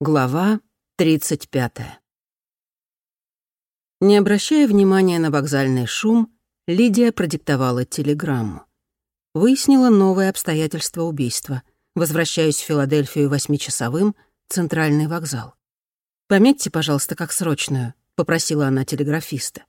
Глава 35. Не обращая внимания на вокзальный шум, Лидия продиктовала телеграмму. Выяснила новые обстоятельства убийства. Возвращаюсь в Филадельфию восьмичасовым, центральный вокзал. «Пометьте, пожалуйста, как срочную», — попросила она телеграфиста.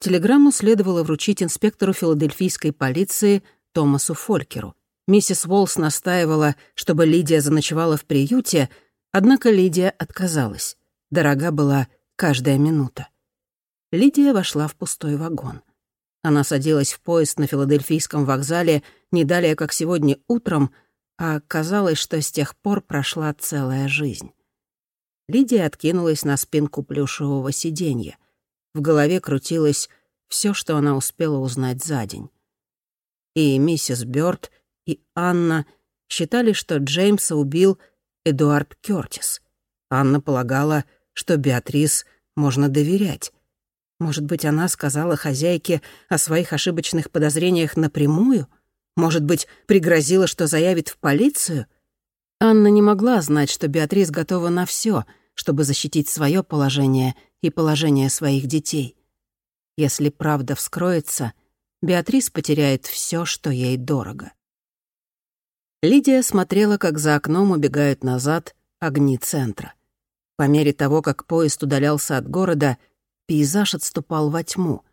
Телеграмму следовало вручить инспектору филадельфийской полиции Томасу Фолькеру. Миссис Уолс настаивала, чтобы Лидия заночевала в приюте — Однако Лидия отказалась. Дорога была каждая минута. Лидия вошла в пустой вагон. Она садилась в поезд на Филадельфийском вокзале не далее, как сегодня утром, а казалось, что с тех пор прошла целая жизнь. Лидия откинулась на спинку плюшевого сиденья. В голове крутилось все, что она успела узнать за день. И миссис Бёрд, и Анна считали, что Джеймса убил Эдуард Кёртис. Анна полагала, что Беатрис можно доверять. Может быть, она сказала хозяйке о своих ошибочных подозрениях напрямую? Может быть, пригрозила, что заявит в полицию? Анна не могла знать, что Беатрис готова на все, чтобы защитить свое положение и положение своих детей. Если правда вскроется, Беатрис потеряет все, что ей дорого. Лидия смотрела, как за окном убегают назад огни центра. По мере того, как поезд удалялся от города, пейзаж отступал во тьму.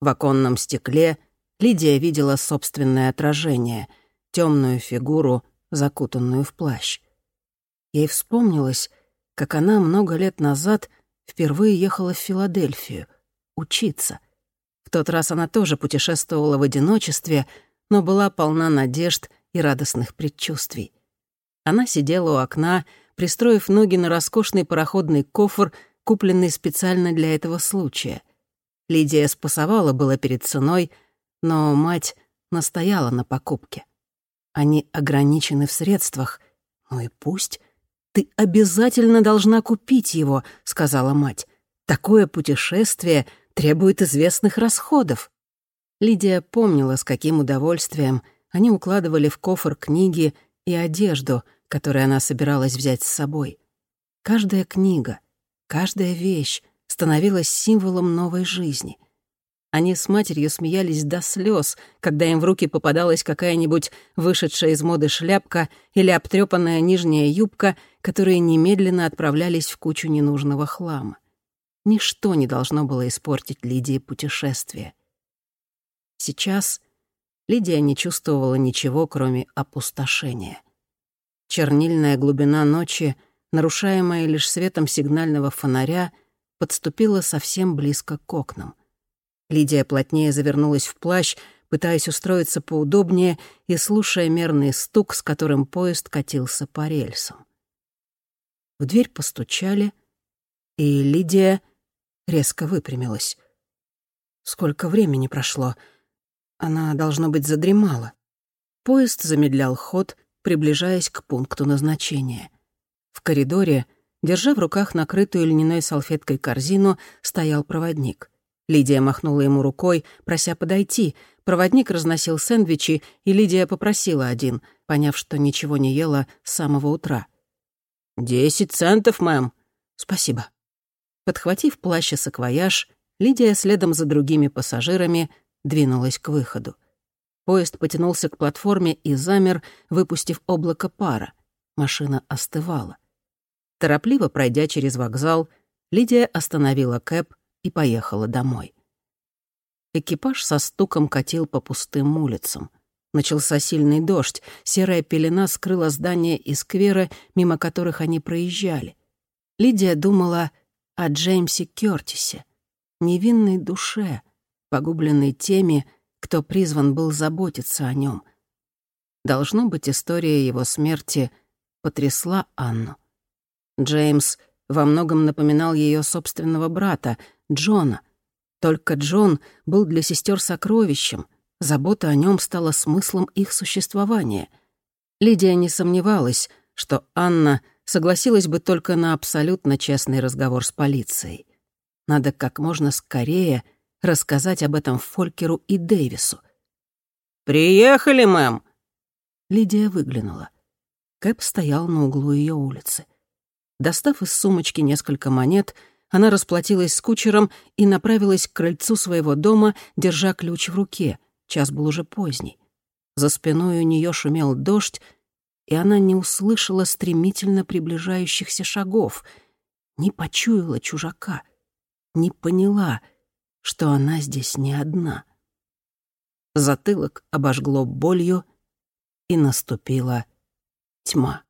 В оконном стекле Лидия видела собственное отражение, темную фигуру, закутанную в плащ. Ей вспомнилось, как она много лет назад впервые ехала в Филадельфию, учиться. В тот раз она тоже путешествовала в одиночестве, но была полна надежд и радостных предчувствий. Она сидела у окна, пристроив ноги на роскошный пароходный кофр, купленный специально для этого случая. Лидия спасовала было перед ценой, но мать настояла на покупке. Они ограничены в средствах. Ну и пусть. «Ты обязательно должна купить его», — сказала мать. «Такое путешествие требует известных расходов». Лидия помнила, с каким удовольствием они укладывали в кофр книги и одежду, которую она собиралась взять с собой. Каждая книга, каждая вещь становилась символом новой жизни. Они с матерью смеялись до слез, когда им в руки попадалась какая-нибудь вышедшая из моды шляпка или обтрепанная нижняя юбка, которые немедленно отправлялись в кучу ненужного хлама. Ничто не должно было испортить Лидии путешествие. Сейчас Лидия не чувствовала ничего, кроме опустошения. Чернильная глубина ночи, нарушаемая лишь светом сигнального фонаря, подступила совсем близко к окнам. Лидия плотнее завернулась в плащ, пытаясь устроиться поудобнее и слушая мерный стук, с которым поезд катился по рельсам. В дверь постучали, и Лидия резко выпрямилась. Сколько времени прошло — она, должно быть, задремала. Поезд замедлял ход, приближаясь к пункту назначения. В коридоре, держа в руках накрытую льняной салфеткой корзину, стоял проводник. Лидия махнула ему рукой, прося подойти. Проводник разносил сэндвичи, и Лидия попросила один, поняв, что ничего не ела с самого утра. «Десять центов, мэм». «Спасибо». Подхватив плащ и саквояж, Лидия следом за другими пассажирами двинулась к выходу. Поезд потянулся к платформе и замер, выпустив облако пара. Машина остывала. Торопливо пройдя через вокзал, Лидия остановила кэп и поехала домой. Экипаж со стуком катил по пустым улицам. Начался сильный дождь, серая пелена скрыла здания и скверы, мимо которых они проезжали. Лидия думала о Джеймсе Кёртисе, невинной душе — погубленный теми, кто призван был заботиться о нем. Должно быть, история его смерти потрясла Анну. Джеймс во многом напоминал ее собственного брата, Джона. Только Джон был для сестер сокровищем, забота о нем стала смыслом их существования. Лидия не сомневалась, что Анна согласилась бы только на абсолютно честный разговор с полицией. Надо как можно скорее — рассказать об этом Фолькеру и Дэвису. «Приехали, мэм!» Лидия выглянула. Кэп стоял на углу ее улицы. Достав из сумочки несколько монет, она расплатилась с кучером и направилась к крыльцу своего дома, держа ключ в руке. Час был уже поздний. За спиной у нее шумел дождь, и она не услышала стремительно приближающихся шагов, не почуяла чужака, не поняла, что она здесь не одна. Затылок обожгло болью, и наступила тьма.